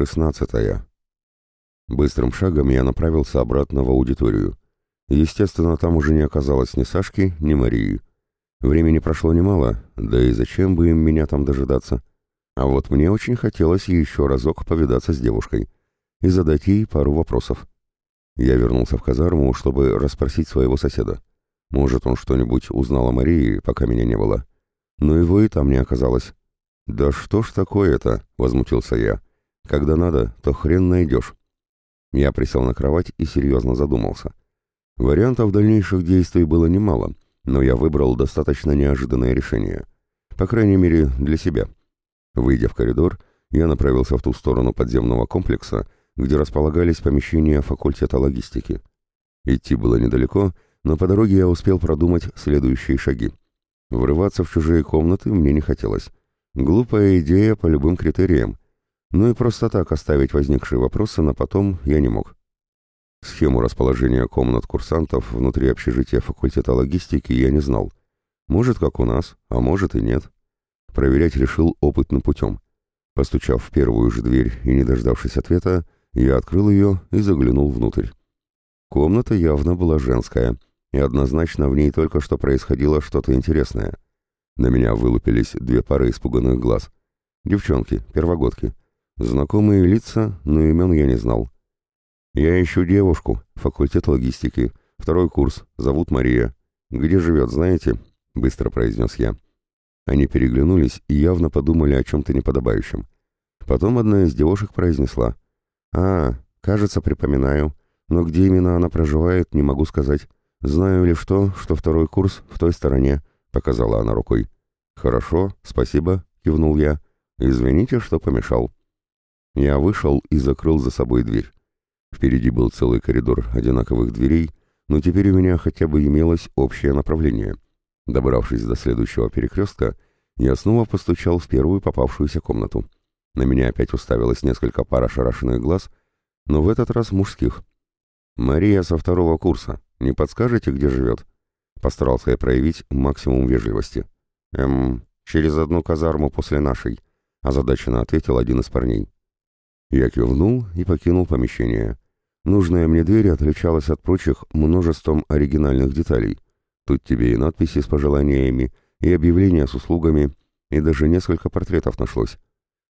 Шестнадцатая. Быстрым шагом я направился обратно в аудиторию. Естественно, там уже не оказалось ни Сашки, ни Марии. Времени прошло немало, да и зачем бы им меня там дожидаться? А вот мне очень хотелось еще разок повидаться с девушкой и задать ей пару вопросов. Я вернулся в казарму, чтобы расспросить своего соседа. Может, он что-нибудь узнал о Марии, пока меня не было. Но его и там не оказалось. «Да что ж такое-то?» — возмутился я. «Когда надо, то хрен найдешь». Я присел на кровать и серьезно задумался. Вариантов дальнейших действий было немало, но я выбрал достаточно неожиданное решение. По крайней мере, для себя. Выйдя в коридор, я направился в ту сторону подземного комплекса, где располагались помещения факультета логистики. Идти было недалеко, но по дороге я успел продумать следующие шаги. Врываться в чужие комнаты мне не хотелось. Глупая идея по любым критериям. Ну и просто так оставить возникшие вопросы на потом я не мог. Схему расположения комнат курсантов внутри общежития факультета логистики я не знал. Может, как у нас, а может и нет. Проверять решил опытным путем. Постучав в первую же дверь и не дождавшись ответа, я открыл ее и заглянул внутрь. Комната явно была женская, и однозначно в ней только что происходило что-то интересное. На меня вылупились две пары испуганных глаз. Девчонки, первогодки. Знакомые лица, но имен я не знал. «Я ищу девушку, факультет логистики, второй курс, зовут Мария. Где живет, знаете?» — быстро произнес я. Они переглянулись и явно подумали о чем-то неподобающем. Потом одна из девушек произнесла. «А, кажется, припоминаю. Но где именно она проживает, не могу сказать. Знаю лишь то, что второй курс в той стороне», — показала она рукой. «Хорошо, спасибо», — кивнул я. «Извините, что помешал». Я вышел и закрыл за собой дверь. Впереди был целый коридор одинаковых дверей, но теперь у меня хотя бы имелось общее направление. Добравшись до следующего перекрестка, я снова постучал в первую попавшуюся комнату. На меня опять уставилось несколько пар ошарашенных глаз, но в этот раз мужских. «Мария со второго курса. Не подскажете, где живет?» Постарался я проявить максимум вежливости. «Эм, через одну казарму после нашей», — озадаченно ответил один из парней. Я кивнул и покинул помещение. Нужная мне дверь отличалась от прочих множеством оригинальных деталей. Тут тебе и надписи с пожеланиями, и объявления с услугами, и даже несколько портретов нашлось.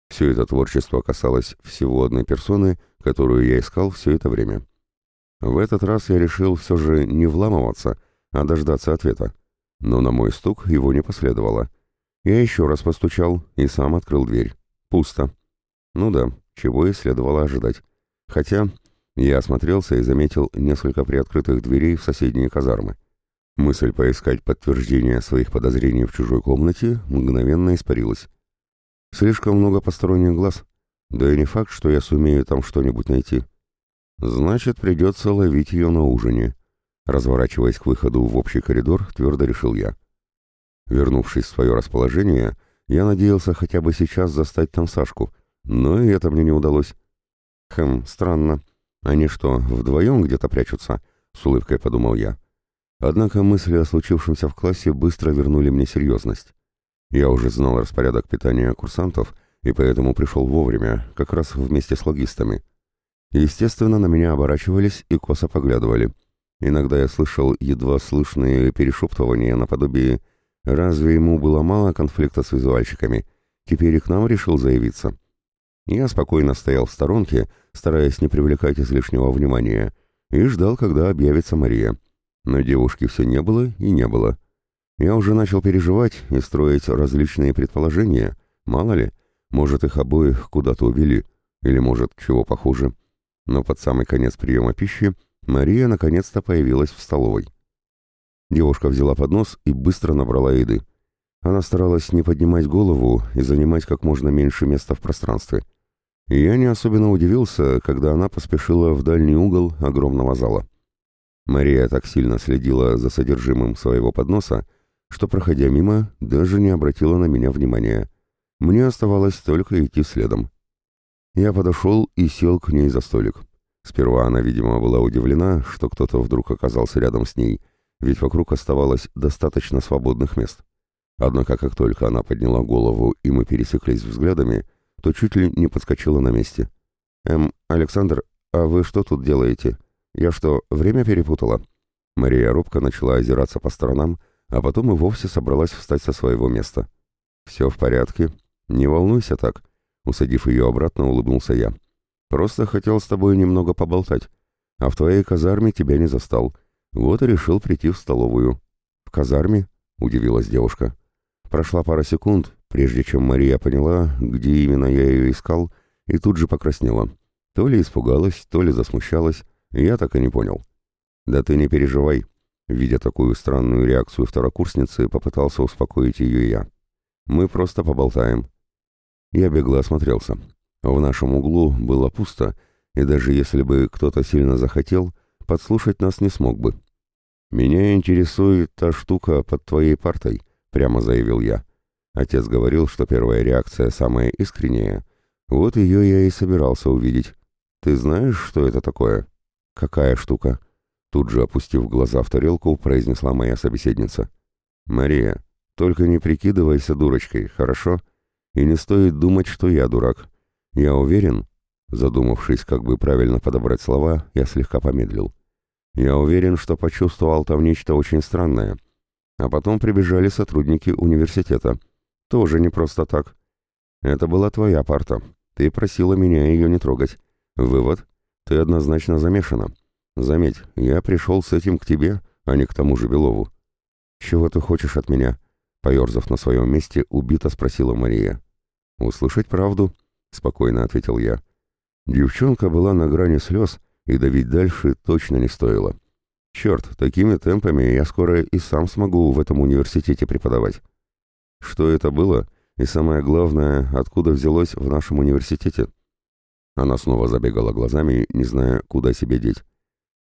Все это творчество касалось всего одной персоны, которую я искал все это время. В этот раз я решил все же не вламываться, а дождаться ответа. Но на мой стук его не последовало. Я еще раз постучал и сам открыл дверь. Пусто. Ну да, чего и следовало ожидать. Хотя я осмотрелся и заметил несколько приоткрытых дверей в соседние казармы. Мысль поискать подтверждение своих подозрений в чужой комнате мгновенно испарилась. Слишком много посторонних глаз, да и не факт, что я сумею там что-нибудь найти. Значит, придется ловить ее на ужине. Разворачиваясь к выходу в общий коридор, твердо решил я. Вернувшись в свое расположение, я надеялся хотя бы сейчас застать там Сашку, но и это мне не удалось. Хм, странно. Они что, вдвоем где-то прячутся? С улыбкой подумал я. Однако мысли о случившемся в классе быстро вернули мне серьезность. Я уже знал распорядок питания курсантов и поэтому пришел вовремя, как раз вместе с логистами. Естественно, на меня оборачивались и косо поглядывали. Иногда я слышал едва слышные перешептывания наподобие «Разве ему было мало конфликта с визуальщиками? Теперь и к нам решил заявиться». Я спокойно стоял в сторонке, стараясь не привлекать излишнего внимания, и ждал, когда объявится Мария. Но девушки все не было и не было. Я уже начал переживать и строить различные предположения. Мало ли, может, их обоих куда-то увели, или, может, чего похуже. Но под самый конец приема пищи Мария наконец-то появилась в столовой. Девушка взяла поднос и быстро набрала еды. Она старалась не поднимать голову и занимать как можно меньше места в пространстве — я не особенно удивился, когда она поспешила в дальний угол огромного зала. Мария так сильно следила за содержимым своего подноса, что, проходя мимо, даже не обратила на меня внимания. Мне оставалось только идти следом. Я подошел и сел к ней за столик. Сперва она, видимо, была удивлена, что кто-то вдруг оказался рядом с ней, ведь вокруг оставалось достаточно свободных мест. Однако, как только она подняла голову и мы пересеклись взглядами, то чуть ли не подскочила на месте. «Эм, Александр, а вы что тут делаете? Я что, время перепутала?» Мария робко начала озираться по сторонам, а потом и вовсе собралась встать со своего места. «Все в порядке. Не волнуйся так», — усадив ее обратно, улыбнулся я. «Просто хотел с тобой немного поболтать, а в твоей казарме тебя не застал. Вот и решил прийти в столовую». «В казарме?» — удивилась девушка. Прошла пара секунд, прежде чем Мария поняла, где именно я ее искал, и тут же покраснела. То ли испугалась, то ли засмущалась, я так и не понял. «Да ты не переживай», Видя такую странную реакцию второкурсницы, попытался успокоить ее я. «Мы просто поболтаем». Я бегло осмотрелся. В нашем углу было пусто, и даже если бы кто-то сильно захотел, подслушать нас не смог бы. «Меня интересует та штука под твоей партой», — прямо заявил я. Отец говорил, что первая реакция самая искренняя. Вот ее я и собирался увидеть. «Ты знаешь, что это такое?» «Какая штука?» Тут же, опустив глаза в тарелку, произнесла моя собеседница. «Мария, только не прикидывайся дурочкой, хорошо? И не стоит думать, что я дурак. Я уверен...» Задумавшись, как бы правильно подобрать слова, я слегка помедлил. «Я уверен, что почувствовал там нечто очень странное. А потом прибежали сотрудники университета. Тоже не просто так. Это была твоя парта. Ты просила меня ее не трогать. Вывод — ты однозначно замешана. Заметь, я пришел с этим к тебе, а не к тому же Белову. Чего ты хочешь от меня? Поерзав на своем месте, убито спросила Мария. Услышать правду, спокойно ответил я. Девчонка была на грани слез, и давить дальше точно не стоило. Черт, такими темпами я скоро и сам смогу в этом университете преподавать. Что это было, и самое главное, откуда взялось в нашем университете? Она снова забегала глазами, не зная, куда себе деть.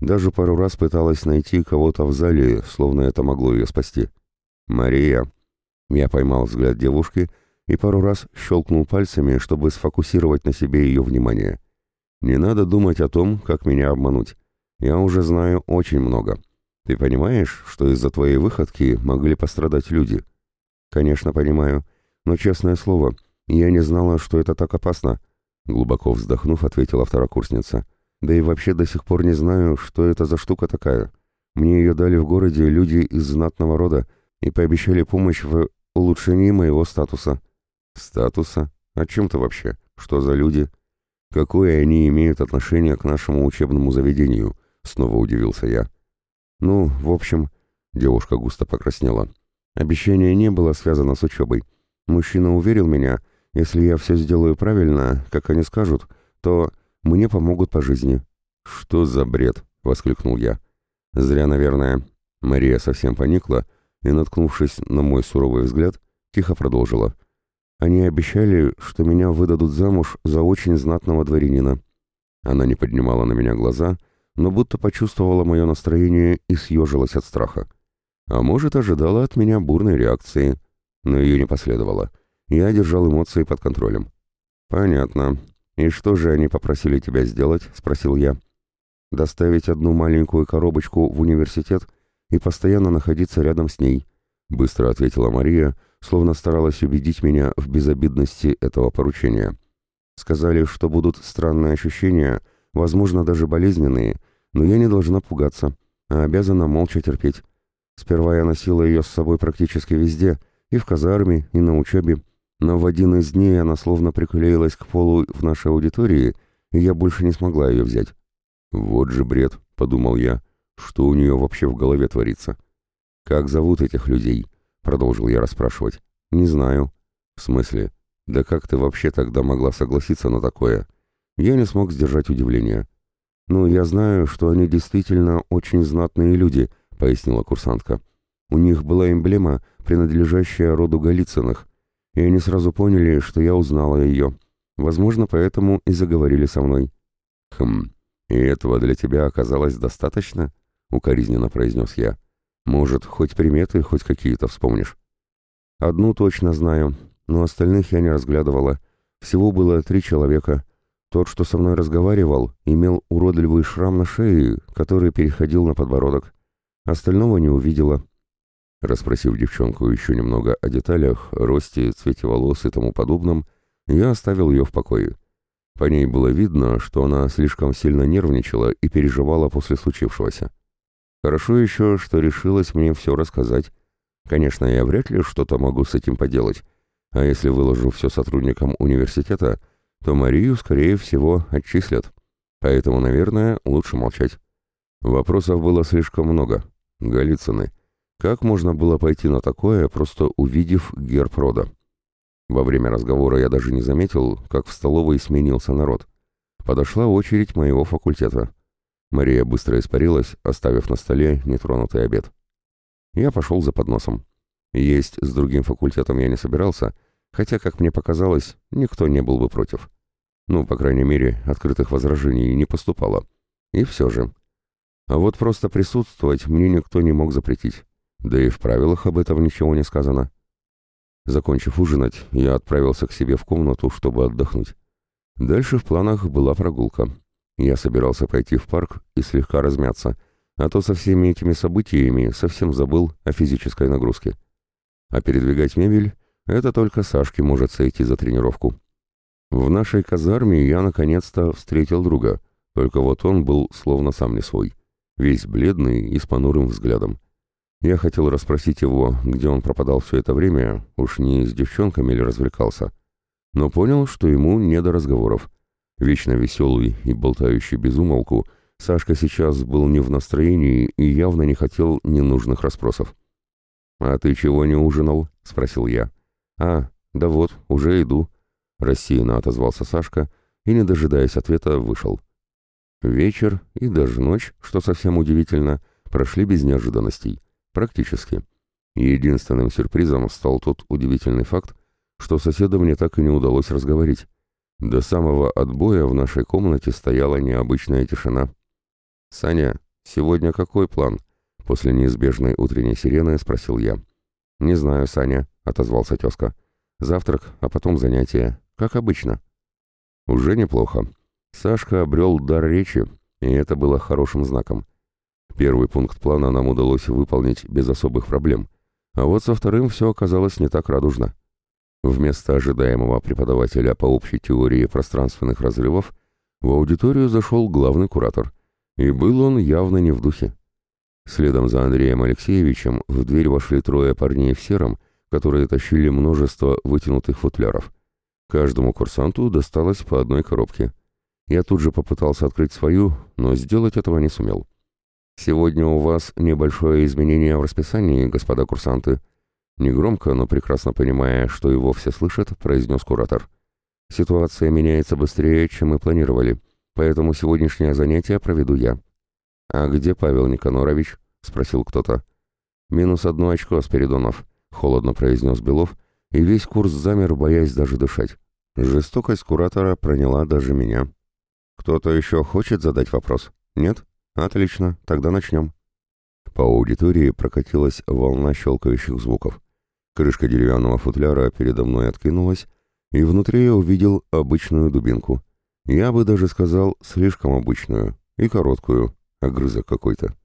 Даже пару раз пыталась найти кого-то в зале, словно это могло ее спасти. «Мария!» Я поймал взгляд девушки и пару раз щелкнул пальцами, чтобы сфокусировать на себе ее внимание. «Не надо думать о том, как меня обмануть. Я уже знаю очень много. Ты понимаешь, что из-за твоей выходки могли пострадать люди?» «Конечно, понимаю. Но, честное слово, я не знала, что это так опасно», — глубоко вздохнув, ответила второкурсница. Да и вообще до сих пор не знаю, что это за штука такая. Мне ее дали в городе люди из знатного рода и пообещали помощь в улучшении моего статуса. Статуса? О чем ты вообще? Что за люди? Какое они имеют отношение к нашему учебному заведению? Снова удивился я. Ну, в общем, девушка густо покраснела. Обещание не было связано с учебой. Мужчина уверил меня, если я все сделаю правильно, как они скажут, то мне помогут по жизни». «Что за бред?» — воскликнул я. «Зря, наверное». Мария совсем поникла и, наткнувшись на мой суровый взгляд, тихо продолжила. «Они обещали, что меня выдадут замуж за очень знатного дворянина». Она не поднимала на меня глаза, но будто почувствовала мое настроение и съежилась от страха. А может, ожидала от меня бурной реакции, но ее не последовало. Я держал эмоции под контролем. «Понятно. «И что же они попросили тебя сделать?» — спросил я. «Доставить одну маленькую коробочку в университет и постоянно находиться рядом с ней», — быстро ответила Мария, словно старалась убедить меня в безобидности этого поручения. «Сказали, что будут странные ощущения, возможно, даже болезненные, но я не должна пугаться, а обязана молча терпеть. Сперва я носила ее с собой практически везде, и в казарме, и на учебе, но в один из дней она словно приклеилась к полу в нашей аудитории, и я больше не смогла ее взять. «Вот же бред», — подумал я, — «что у нее вообще в голове творится?» «Как зовут этих людей?» — продолжил я расспрашивать. «Не знаю». «В смысле? Да как ты вообще тогда могла согласиться на такое?» Я не смог сдержать удивление. «Ну, я знаю, что они действительно очень знатные люди», — пояснила курсантка. «У них была эмблема, принадлежащая роду Голицыных, и они сразу поняли, что я узнала ее. Возможно, поэтому и заговорили со мной. «Хм, и этого для тебя оказалось достаточно?» — укоризненно произнес я. «Может, хоть приметы, хоть какие-то вспомнишь?» «Одну точно знаю, но остальных я не разглядывала. Всего было три человека. Тот, что со мной разговаривал, имел уродливый шрам на шее, который переходил на подбородок. Остального не увидела. Расспросив девчонку еще немного о деталях, росте, цвете волос и тому подобном, я оставил ее в покое. По ней было видно, что она слишком сильно нервничала и переживала после случившегося. Хорошо еще, что решилась мне все рассказать. Конечно, я вряд ли что-то могу с этим поделать, а если выложу все сотрудникам университета, то Марию, скорее всего, отчислят. Поэтому, наверное, лучше молчать. Вопросов было слишком много. Голицыны. Как можно было пойти на такое, просто увидев герб рода? Во время разговора я даже не заметил, как в столовой сменился народ. Подошла очередь моего факультета. Мария быстро испарилась, оставив на столе нетронутый обед. Я пошел за подносом. Есть с другим факультетом я не собирался, хотя, как мне показалось, никто не был бы против. Ну, по крайней мере, открытых возражений не поступало. И все же. А вот просто присутствовать мне никто не мог запретить. Да и в правилах об этом ничего не сказано. Закончив ужинать, я отправился к себе в комнату, чтобы отдохнуть. Дальше в планах была прогулка. Я собирался пойти в парк и слегка размяться, а то со всеми этими событиями совсем забыл о физической нагрузке. А передвигать мебель — это только Сашке может сойти за тренировку. В нашей казарме я наконец-то встретил друга, только вот он был словно сам не свой, весь бледный и с понурым взглядом. Я хотел расспросить его, где он пропадал все это время, уж не с девчонками или развлекался. Но понял, что ему не до разговоров. Вечно веселый и болтающий без умолку, Сашка сейчас был не в настроении и явно не хотел ненужных расспросов. «А ты чего не ужинал?» — спросил я. «А, да вот, уже иду», — рассеянно отозвался Сашка и, не дожидаясь ответа, вышел. Вечер и даже ночь, что совсем удивительно, прошли без неожиданностей. Практически. Единственным сюрпризом стал тот удивительный факт, что соседа мне так и не удалось разговорить. До самого отбоя в нашей комнате стояла необычная тишина. «Саня, сегодня какой план?» После неизбежной утренней сирены спросил я. «Не знаю, Саня», — отозвался тезка. «Завтрак, а потом занятия. Как обычно». Уже неплохо. Сашка обрел дар речи, и это было хорошим знаком. Первый пункт плана нам удалось выполнить без особых проблем, а вот со вторым все оказалось не так радужно. Вместо ожидаемого преподавателя по общей теории пространственных разрывов в аудиторию зашел главный куратор, и был он явно не в духе. Следом за Андреем Алексеевичем в дверь вошли трое парней в сером, которые тащили множество вытянутых футляров. Каждому курсанту досталось по одной коробке. Я тут же попытался открыть свою, но сделать этого не сумел. «Сегодня у вас небольшое изменение в расписании, господа курсанты», негромко, но прекрасно понимая, что его все слышат, произнес куратор. «Ситуация меняется быстрее, чем мы планировали, поэтому сегодняшнее занятие проведу я». «А где Павел Никанорович?» — спросил кто-то. «Минус одно очко, Спиридонов», — холодно произнес Белов, и весь курс замер, боясь даже дышать. Жестокость куратора проняла даже меня. «Кто-то еще хочет задать вопрос? Нет?» «Отлично, тогда начнем». По аудитории прокатилась волна щелкающих звуков. Крышка деревянного футляра передо мной откинулась, и внутри я увидел обычную дубинку. Я бы даже сказал, слишком обычную и короткую, огрызок какой-то.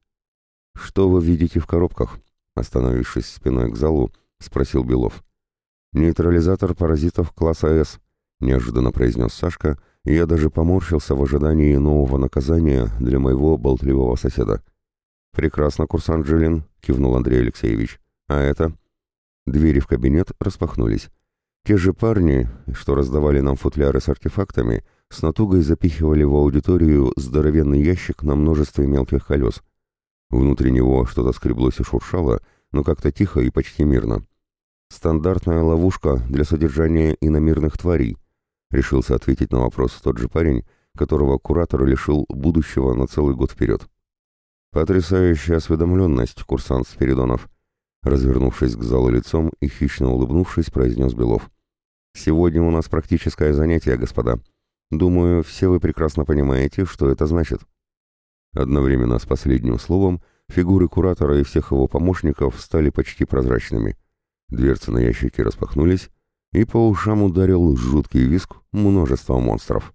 «Что вы видите в коробках?» Остановившись спиной к залу, спросил Белов. «Нейтрализатор паразитов класса С», — неожиданно произнес Сашка, — я даже поморщился в ожидании нового наказания для моего болтливого соседа. «Прекрасно, курсант Жилин», — кивнул Андрей Алексеевич. «А это?» Двери в кабинет распахнулись. Те же парни, что раздавали нам футляры с артефактами, с натугой запихивали в аудиторию здоровенный ящик на множестве мелких колес. Внутри него что-то скреблось и шуршало, но как-то тихо и почти мирно. Стандартная ловушка для содержания иномирных тварей, Решился ответить на вопрос тот же парень, которого куратор лишил будущего на целый год вперед. «Потрясающая осведомленность, курсант Спиридонов», развернувшись к залу лицом и хищно улыбнувшись, произнес Белов. «Сегодня у нас практическое занятие, господа. Думаю, все вы прекрасно понимаете, что это значит». Одновременно с последним словом фигуры куратора и всех его помощников стали почти прозрачными. Дверцы на ящике распахнулись, и по ушам ударил жуткий виск множества монстров.